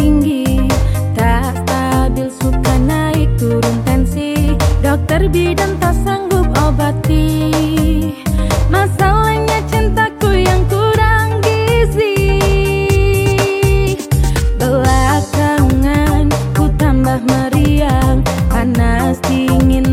tinggi Tak stabil suka naik turun tensi. Dokter bidan tak sanggup obati. Masalahnya cintaku yang kurang gizi. Belakangan ku tambah meriang Panas dingin